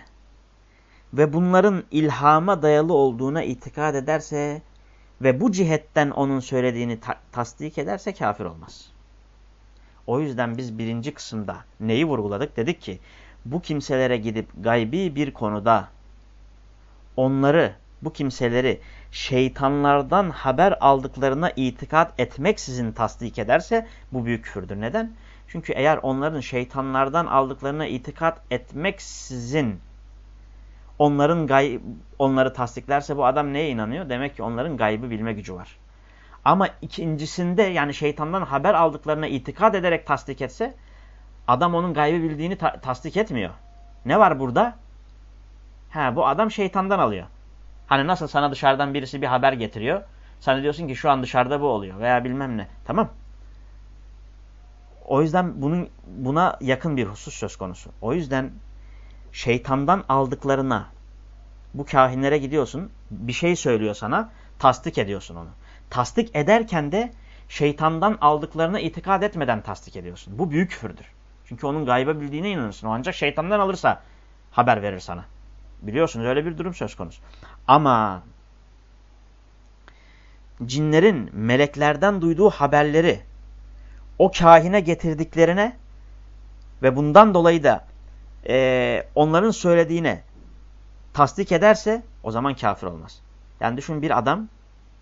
ve bunların ilhama dayalı olduğuna itikad ederse ve bu cihetten onun söylediğini ta tasdik ederse kafir olmaz. O yüzden biz birinci kısımda neyi vurguladık? Dedik ki bu kimselere gidip gaybi bir konuda onları, bu kimseleri şeytanlardan haber aldıklarına itikat etmeksizin tasdik ederse bu büyük küfürdür. Neden? Çünkü eğer onların şeytanlardan aldıklarına itikat etmeksizin onların gay onları tasdiklerse bu adam neye inanıyor? Demek ki onların gaybı bilme gücü var. Ama ikincisinde yani şeytandan haber aldıklarına itikad ederek tasdik etse adam onun gaybı bildiğini ta tasdik etmiyor. Ne var burada? Ha bu adam şeytandan alıyor. Hani nasıl sana dışarıdan birisi bir haber getiriyor. Sen diyorsun ki şu an dışarıda bu oluyor veya bilmem ne. Tamam. O yüzden bunun buna yakın bir husus söz konusu. O yüzden şeytandan aldıklarına bu kahinlere gidiyorsun. Bir şey söylüyor sana. Tasdik ediyorsun onu. Tasdik ederken de şeytandan aldıklarına itikad etmeden tasdik ediyorsun. Bu büyük küfürdür. Çünkü onun gayba bildiğine inanırsın. O ancak şeytandan alırsa haber verir sana. Biliyorsunuz öyle bir durum söz konusu. Ama cinlerin meleklerden duyduğu haberleri o kahine getirdiklerine ve bundan dolayı da e, onların söylediğine tasdik ederse o zaman kafir olmaz. Yani düşün bir adam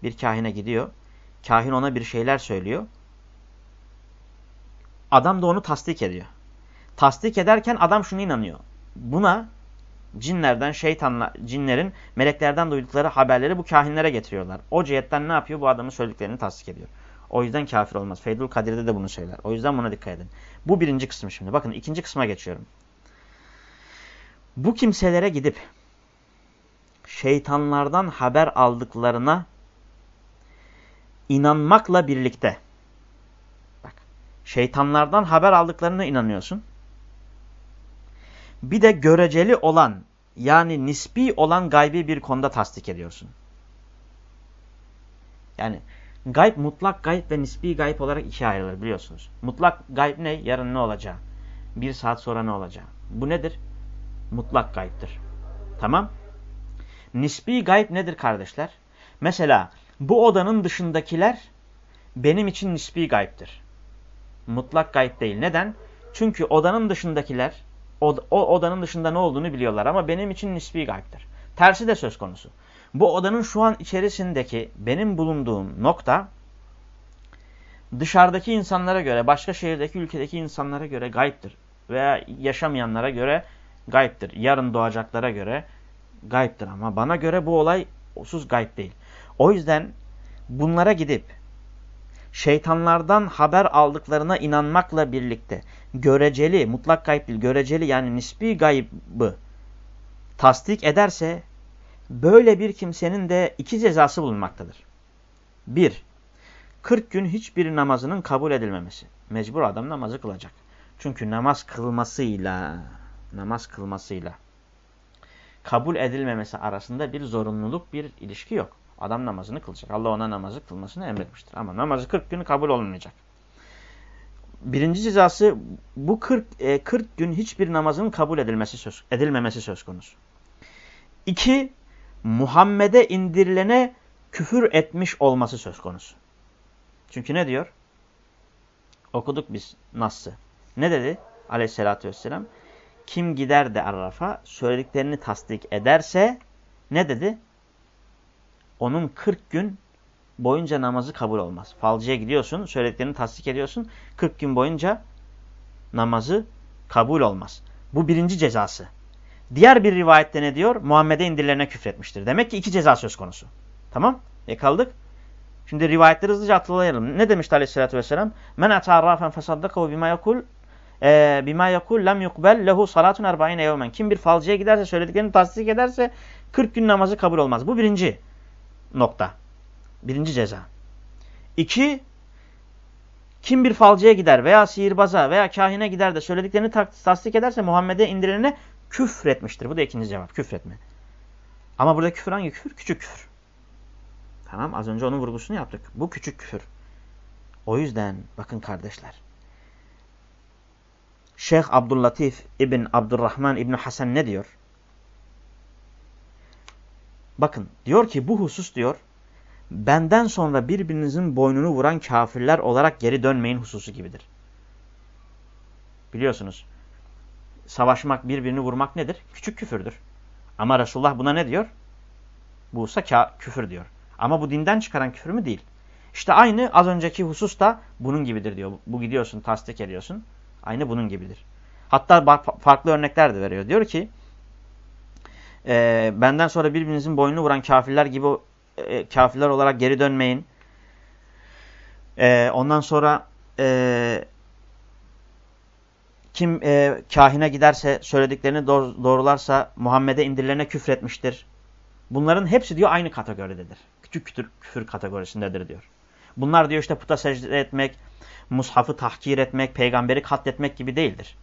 bir kahine gidiyor. Kahin ona bir şeyler söylüyor. Adam da onu tasdik ediyor. Tasdik ederken adam şunu inanıyor. Buna cinlerden, şeytanlar, cinlerin meleklerden duydukları haberleri bu kahinlere getiriyorlar. O cihetten ne yapıyor? Bu adamın söylediklerini tasdik ediyor. O yüzden kafir olmaz. Feydul Kadir'de de bunu söyler. O yüzden buna dikkat edin. Bu birinci kısım şimdi. Bakın ikinci kısma geçiyorum. Bu kimselere gidip şeytanlardan haber aldıklarına inanmakla birlikte bak şeytanlardan haber aldıklarına inanıyorsun. Bir de göreceli olan yani nispi olan gaybi bir konuda tasdik ediyorsun. Yani gayb mutlak gayb ve nispi gayb olarak ikiye ayrılır biliyorsunuz. Mutlak gayb ne? Yarın ne olacağı. Bir saat sonra ne olacağı. Bu nedir? Mutlak gaybdir. Tamam. Nispi gayb nedir kardeşler? Mesela bu odanın dışındakiler benim için nispi gaybdir. Mutlak gayb değil. Neden? Çünkü odanın dışındakiler o, o odanın dışında ne olduğunu biliyorlar ama benim için nispi gaybdir. Tersi de söz konusu. Bu odanın şu an içerisindeki benim bulunduğum nokta dışarıdaki insanlara göre, başka şehirdeki, ülkedeki insanlara göre gayiptir. Veya yaşamayanlara göre gayiptir. Yarın doğacaklara göre gayiptir ama bana göre bu olay osuz gayb değil. O yüzden bunlara gidip şeytanlardan haber aldıklarına inanmakla birlikte göreceli, mutlak gayb değil, göreceli yani nispi gaybı tasdik ederse böyle bir kimsenin de iki cezası bulunmaktadır. Bir, 40 gün hiçbir namazının kabul edilmemesi. Mecbur adam namazı kılacak. Çünkü namaz kılmasıyla, namaz kılmasıyla kabul edilmemesi arasında bir zorunluluk, bir ilişki yok. Adam namazını kılacak. Allah ona namazı kılmasını emretmiştir. Ama namazı 40 gün kabul olmayacak. Birinci cezası bu 40, e, 40 gün hiçbir namazın kabul edilmesi söz, edilmemesi söz konusu. İki, Muhammed'e indirilene küfür etmiş olması söz konusu. Çünkü ne diyor? Okuduk biz Nas'ı. Ne dedi aleyhissalatü vesselam? Kim gider de Araf'a söylediklerini tasdik ederse ne dedi? Onun 40 gün boyunca namazı kabul olmaz. Falcıya gidiyorsun, söylediklerini tasdik ediyorsun. 40 gün boyunca namazı kabul olmaz. Bu birinci cezası. Diğer bir rivayette ne diyor? Muhammed'e indirilerine küfretmiştir. Demek ki iki ceza söz konusu. Tamam? Yakaladık. Şimdi rivayetleri hızlıca hatırlayalım. Ne demişti aleyhissalatü vesselam? Men ata'arrafen fesaddakahu bima yakul e, bima yakul lem yukbel lehu salatun erba'ine yevmen. Kim bir falcıya giderse söylediklerini tasdik ederse 40 gün namazı kabul olmaz. Bu birinci nokta. Birinci ceza. İki, kim bir falcıya gider veya sihirbaza veya kahine gider de söylediklerini tasdik ederse Muhammed'e indirilene küfretmiştir. Bu da ikinci cevap. Küfretme. Ama burada küfür hangi küfür? Küçük küfür. Tamam az önce onun vurgusunu yaptık. Bu küçük küfür. O yüzden bakın kardeşler. Şeyh Abdüllatif İbn Abdurrahman İbn Hasan ne diyor? Bakın diyor ki bu husus diyor benden sonra birbirinizin boynunu vuran kafirler olarak geri dönmeyin hususu gibidir. Biliyorsunuz savaşmak birbirini vurmak nedir? Küçük küfürdür. Ama Resulullah buna ne diyor? Bu ise küfür diyor. Ama bu dinden çıkaran küfür mü? Değil. İşte aynı az önceki husus da bunun gibidir diyor. Bu gidiyorsun tasdik ediyorsun. Aynı bunun gibidir. Hatta farklı örnekler de veriyor. Diyor ki e, benden sonra birbirinizin boynunu vuran kafirler gibi e, kafirler olarak geri dönmeyin. E, ondan sonra e, kim e, kahine giderse söylediklerini doğru, doğrularsa Muhammed'e indirilerine küfretmiştir. Bunların hepsi diyor aynı kategoridedir. Küçük küfür kategorisindedir diyor. Bunlar diyor işte puta secde etmek, mushafı tahkir etmek, peygamberi katletmek gibi değildir.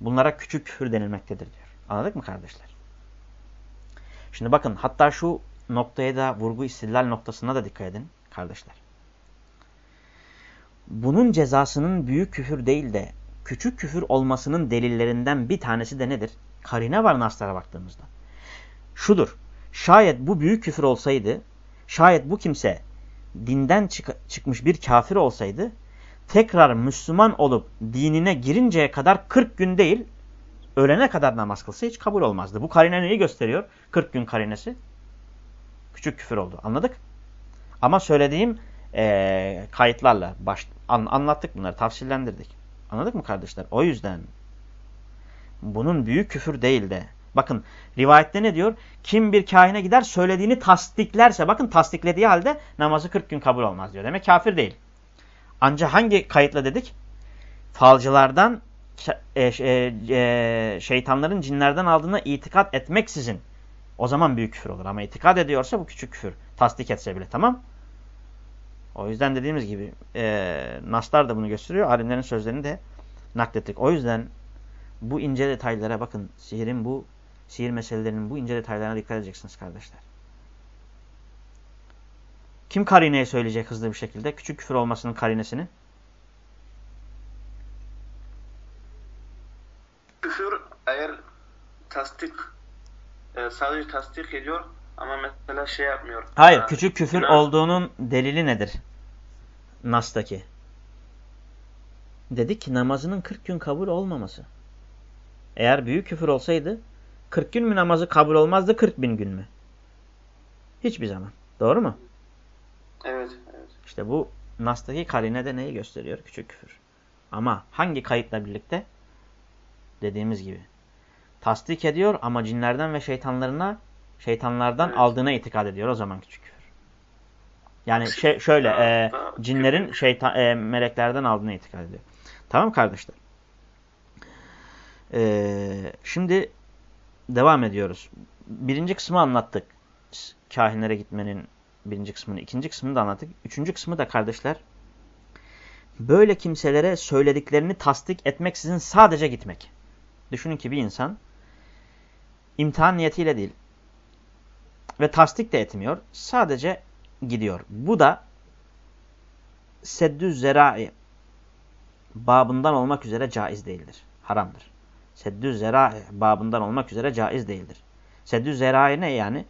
Bunlara küçük küfür denilmektedir diyor. Anladık mı kardeşler? Şimdi bakın hatta şu noktaya da vurgu istillal noktasına da dikkat edin kardeşler. Bunun cezasının büyük küfür değil de küçük küfür olmasının delillerinden bir tanesi de nedir? Karine var naslara baktığımızda. Şudur. Şayet bu büyük küfür olsaydı, şayet bu kimse dinden çık çıkmış bir kafir olsaydı, tekrar Müslüman olup dinine girinceye kadar 40 gün değil, ölene kadar namaz kılsa hiç kabul olmazdı. Bu karine neyi gösteriyor? 40 gün karinesi. Küçük küfür oldu. Anladık? Ama söylediğim e, kayıtlarla baş, an, anlattık bunları, tafsillendirdik. Anladık mı kardeşler? O yüzden bunun büyük küfür değil de bakın rivayette ne diyor? Kim bir kahine gider söylediğini tasdiklerse bakın tasdiklediği halde namazı 40 gün kabul olmaz diyor. Demek kafir değil. Ancak hangi kayıtla dedik? Falcılardan e, e, e, şeytanların cinlerden aldığına itikat etmeksizin o zaman büyük küfür olur. Ama itikad ediyorsa bu küçük küfür. Tasdik etse bile tamam. O yüzden dediğimiz gibi e, Naslar da bunu gösteriyor. Alimlerin sözlerini de naklettik. O yüzden bu ince detaylara bakın. Sihirin bu, sihir meselelerinin bu ince detaylarına dikkat edeceksiniz kardeşler. Kim karineye söyleyecek hızlı bir şekilde? Küçük küfür olmasının karinesini. Küfür eğer tasdik e, sadece tasdik ediyor ama mesela şey yapmıyor. Hayır, yani, küçük küfür günah... olduğunun delili nedir? Nas'taki. Dedik ki namazının 40 gün kabul olmaması. Eğer büyük küfür olsaydı 40 gün mü namazı kabul olmazdı 40 bin gün mü? Hiçbir zaman. Doğru mu? Evet. evet. İşte bu Nas'taki karine de neyi gösteriyor? Küçük küfür. Ama hangi kayıtla birlikte? Dediğimiz gibi tasdik ediyor ama cinlerden ve şeytanlarına şeytanlardan evet. aldığına itikad ediyor o zaman küçük küfür. Yani şey, şöyle e, cinlerin şeytan e, meleklerden aldığına itikad ediyor. Tamam kardeşler? E, şimdi devam ediyoruz. Birinci kısmı anlattık. Kahinlere gitmenin birinci kısmını. ikinci kısmını da anlattık. Üçüncü kısmı da kardeşler böyle kimselere söylediklerini tasdik etmeksizin sadece gitmek. Düşünün ki bir insan imtihan niyetiyle değil ve tasdik de etmiyor. Sadece gidiyor. Bu da seddü zerai babından olmak üzere caiz değildir. Haramdır. Seddü zerai babından olmak üzere caiz değildir. Seddü zerai ne yani?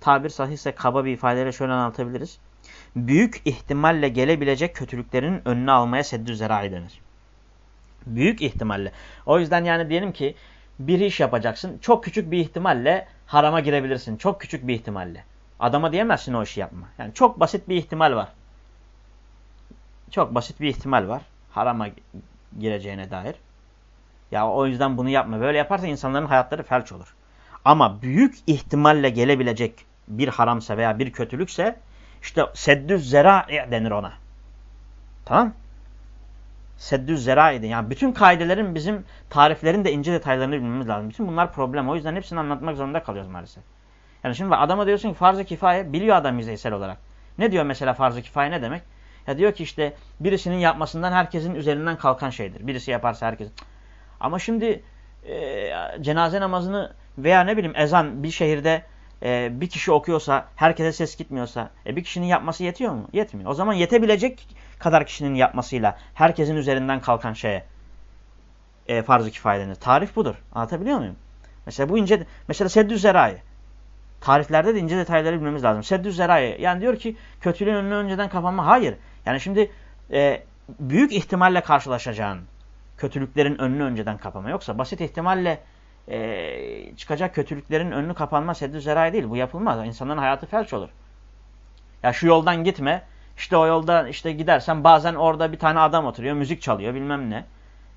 Tabir sahihse kaba bir ifadeyle şöyle anlatabiliriz. büyük ihtimalle gelebilecek kötülüklerin önüne almaya seddü zerai denir. Büyük ihtimalle. O yüzden yani diyelim ki bir iş yapacaksın. Çok küçük bir ihtimalle harama girebilirsin. Çok küçük bir ihtimalle. Adama diyemezsin o işi yapma. Yani çok basit bir ihtimal var. Çok basit bir ihtimal var. Harama gireceğine dair. Ya o yüzden bunu yapma. Böyle yaparsa insanların hayatları felç olur. Ama büyük ihtimalle gelebilecek bir haramsa veya bir kötülükse işte seddüz zera'i denir ona. Tamam Seddüz zera'i Yani bütün kaidelerin bizim tariflerin de ince detaylarını bilmemiz lazım. Bütün bunlar problem. O yüzden hepsini anlatmak zorunda kalıyoruz maalesef. Yani şimdi adama diyorsun ki farz-ı kifaye biliyor adam yüzeysel olarak. Ne diyor mesela farz-ı kifaye ne demek? Ya diyor ki işte birisinin yapmasından herkesin üzerinden kalkan şeydir. Birisi yaparsa herkesin. Ama şimdi e, cenaze namazını veya ne bileyim ezan bir şehirde e, bir kişi okuyorsa, herkese ses gitmiyorsa e, bir kişinin yapması yetiyor mu? Yetmiyor. O zaman yetebilecek kadar kişinin yapmasıyla herkesin üzerinden kalkan şeye e, farz-ı kifayelenir. Tarif budur. Anlatabiliyor muyum? Mesela bu ince, mesela seddü zerai. Tariflerde de ince detayları bilmemiz lazım. Seddü zerai. Yani diyor ki kötülüğün önüne önceden kapanma. Hayır. Yani şimdi e, büyük ihtimalle karşılaşacağın kötülüklerin önünü önceden kapama. Yoksa basit ihtimalle e, çıkacak kötülüklerin önünü kapanma seddü zerai değil. Bu yapılmaz. İnsanların hayatı felç olur. Ya şu yoldan gitme. İşte o yolda işte gidersen bazen orada bir tane adam oturuyor. Müzik çalıyor bilmem ne.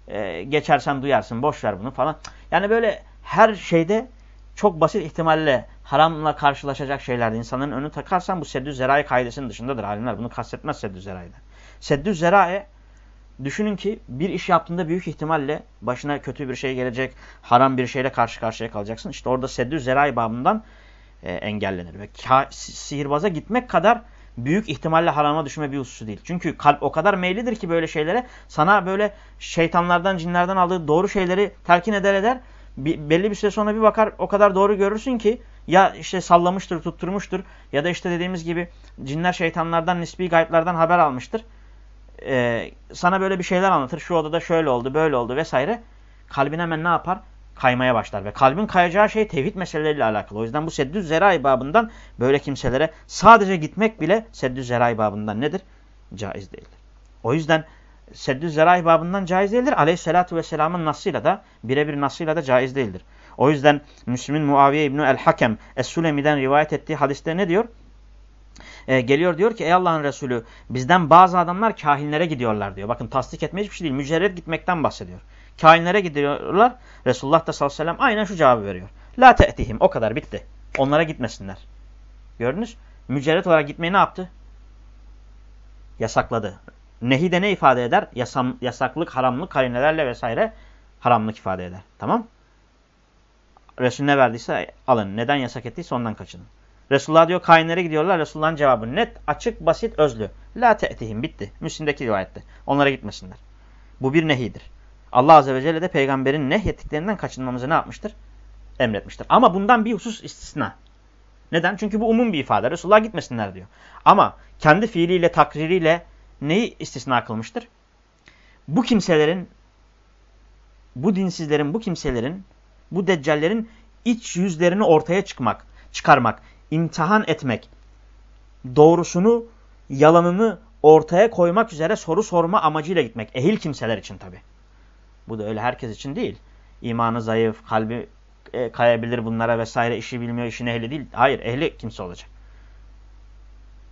E, geçersen duyarsın. Boş ver bunu falan. Yani böyle her şeyde çok basit ihtimalle haramla karşılaşacak şeylerde insanların önünü takarsan bu seddü zerai kaidesinin dışındadır alimler. Bunu kastetmez seddü zerai'den. Seddü zerai Düşünün ki bir iş yaptığında büyük ihtimalle başına kötü bir şey gelecek, haram bir şeyle karşı karşıya kalacaksın. İşte orada seddü zerai babından e, engellenir. Ve sihirbaza gitmek kadar büyük ihtimalle harama düşme bir hususu değil. Çünkü kalp o kadar meylidir ki böyle şeylere sana böyle şeytanlardan, cinlerden aldığı doğru şeyleri telkin eder eder. Bir, belli bir süre sonra bir bakar o kadar doğru görürsün ki ya işte sallamıştır, tutturmuştur ya da işte dediğimiz gibi cinler şeytanlardan, nispi gayiplerden haber almıştır e, sana böyle bir şeyler anlatır. Şu odada şöyle oldu, böyle oldu vesaire. Kalbin hemen ne yapar? Kaymaya başlar. Ve kalbin kayacağı şey tevhid meseleleriyle alakalı. O yüzden bu seddü zerai babından böyle kimselere sadece gitmek bile seddü zerai babından nedir? Caiz değildir. O yüzden seddü zerai babından caiz değildir. Aleyhissalatu vesselamın nasıyla da birebir nasıyla da caiz değildir. O yüzden Müslüm'ün Muaviye İbni el-Hakem Es-Sulemi'den rivayet ettiği hadiste ne diyor? E, geliyor diyor ki ey Allah'ın Resulü bizden bazı adamlar kahinlere gidiyorlar diyor. Bakın tasdik etme hiçbir şey değil. Mücerred gitmekten bahsediyor. Kahinlere gidiyorlar. Resulullah da sallallahu aleyhi ve sellem aynen şu cevabı veriyor. La te'tihim o kadar bitti. Onlara gitmesinler. Gördünüz? Mücerred olarak gitmeyi ne yaptı? Yasakladı. Nehi de ne ifade eder? Yasam, yasaklık, haramlık, karinelerle vesaire haramlık ifade eder. Tamam? Resul ne verdiyse alın. Neden yasak ettiyse ondan kaçının. Resulullah diyor kainlere gidiyorlar. Resulullah'ın cevabı net, açık, basit, özlü. La te'tihim bitti. Müslim'deki rivayette. Onlara gitmesinler. Bu bir nehidir. Allah Azze ve Celle de peygamberin nehyettiklerinden kaçınmamızı ne yapmıştır? Emretmiştir. Ama bundan bir husus istisna. Neden? Çünkü bu umum bir ifade. Resulullah gitmesinler diyor. Ama kendi fiiliyle, takririyle neyi istisna kılmıştır? Bu kimselerin, bu dinsizlerin, bu kimselerin, bu deccallerin iç yüzlerini ortaya çıkmak, çıkarmak, imtihan etmek, doğrusunu, yalanını ortaya koymak üzere soru sorma amacıyla gitmek. Ehil kimseler için tabi. Bu da öyle herkes için değil. İmanı zayıf, kalbi e, kayabilir bunlara vesaire, işi bilmiyor, işin ehli değil. Hayır, ehli kimse olacak.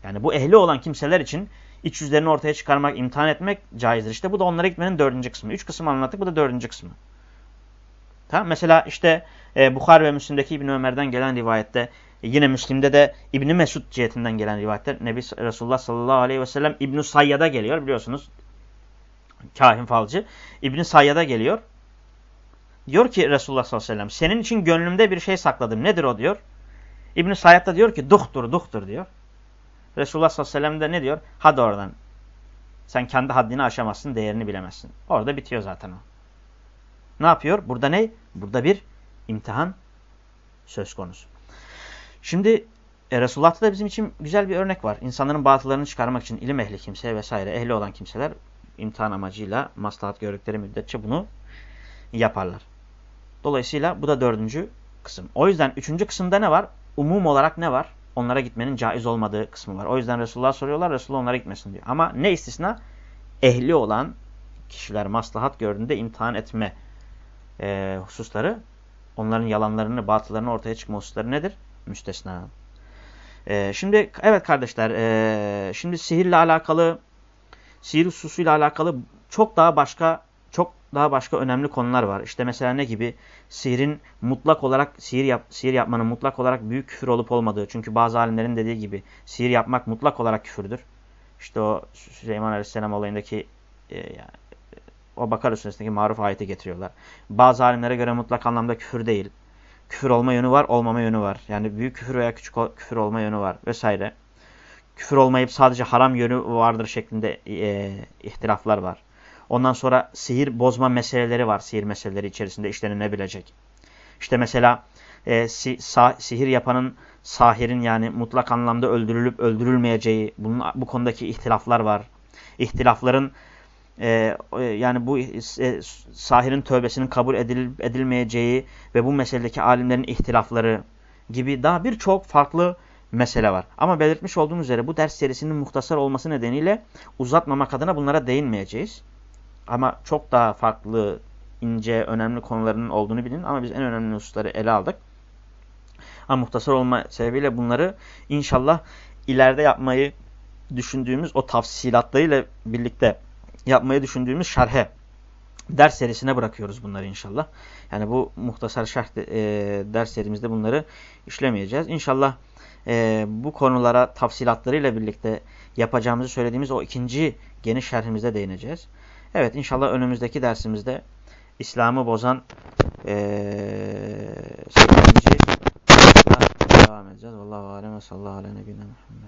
Yani bu ehli olan kimseler için iç yüzlerini ortaya çıkarmak, imtihan etmek caizdir. İşte bu da onlara gitmenin dördüncü kısmı. Üç kısım anlattık, bu da dördüncü kısmı. Tamam, mesela işte e, Bukhar ve Müslim'deki İbn Ömer'den gelen rivayette Yine Müslim'de de İbni Mesud cihetinden gelen rivayetler Nebi Resulullah sallallahu aleyhi ve sellem İbn-i Sayyad'a geliyor biliyorsunuz. Kahin falcı. İbn-i Sayyad'a geliyor. Diyor ki Resulullah sallallahu aleyhi ve sellem senin için gönlümde bir şey sakladım. Nedir o diyor. İbn-i Sayyad da diyor ki duhtur duhtur diyor. Resulullah sallallahu aleyhi ve sellem de ne diyor? Hadi oradan. Sen kendi haddini aşamazsın, değerini bilemezsin. Orada bitiyor zaten o. Ne yapıyor? Burada ne? Burada bir imtihan söz konusu. Şimdi e, Resulullah'ta da bizim için güzel bir örnek var. İnsanların batıllarını çıkarmak için ilim ehli kimse vesaire ehli olan kimseler imtihan amacıyla maslahat gördükleri müddetçe bunu yaparlar. Dolayısıyla bu da dördüncü kısım. O yüzden üçüncü kısımda ne var? Umum olarak ne var? onlara gitmenin caiz olmadığı kısmı var. O yüzden Resulullah soruyorlar, Resulullah onlara gitmesin diyor. Ama ne istisna? Ehli olan kişiler maslahat gördüğünde imtihan etme e, hususları, onların yalanlarını, batıllarını ortaya çıkma hususları nedir? Müstesna. E, şimdi evet kardeşler, e, şimdi sihirle alakalı, sihir hususuyla alakalı çok daha başka çok daha başka önemli konular var. İşte mesela ne gibi? Sihirin mutlak olarak sihir yap, sihir yapmanın mutlak olarak büyük küfür olup olmadığı. Çünkü bazı alimlerin dediği gibi sihir yapmak mutlak olarak küfürdür. İşte o Süleyman Aleyhisselam olayındaki e, yani, o Bakara Suresi'ndeki maruf ayeti getiriyorlar. Bazı alimlere göre mutlak anlamda küfür değil. Küfür olma yönü var, olmama yönü var. Yani büyük küfür veya küçük küfür olma yönü var vesaire. Küfür olmayıp sadece haram yönü vardır şeklinde e, ihtilaflar var. Ondan sonra sihir bozma meseleleri var. Sihir meseleleri içerisinde işlenilebilecek. İşte mesela e, si, sah, sihir yapanın sahirin yani mutlak anlamda öldürülüp öldürülmeyeceği bunun, bu konudaki ihtilaflar var. İhtilafların e, yani bu e, sahirin tövbesinin kabul edil, edilmeyeceği ve bu meseledeki alimlerin ihtilafları gibi daha birçok farklı mesele var. Ama belirtmiş olduğum üzere bu ders serisinin muhtasar olması nedeniyle uzatmamak adına bunlara değinmeyeceğiz. Ama çok daha farklı, ince, önemli konularının olduğunu bilin. Ama biz en önemli hususları ele aldık. Ama muhtasar olma sebebiyle bunları inşallah ileride yapmayı düşündüğümüz o tafsilatlarıyla birlikte yapmayı düşündüğümüz şerhe ders serisine bırakıyoruz bunları inşallah. Yani bu muhtasar şerh e, ders serimizde bunları işlemeyeceğiz. İnşallah e, bu konulara tafsilatlarıyla birlikte yapacağımızı söylediğimiz o ikinci geniş şerhimizde değineceğiz. Evet inşallah önümüzdeki dersimizde İslam'ı bozan ee, devam edeceğiz. Vallahu alem sallallahu aleyhi ve sellem.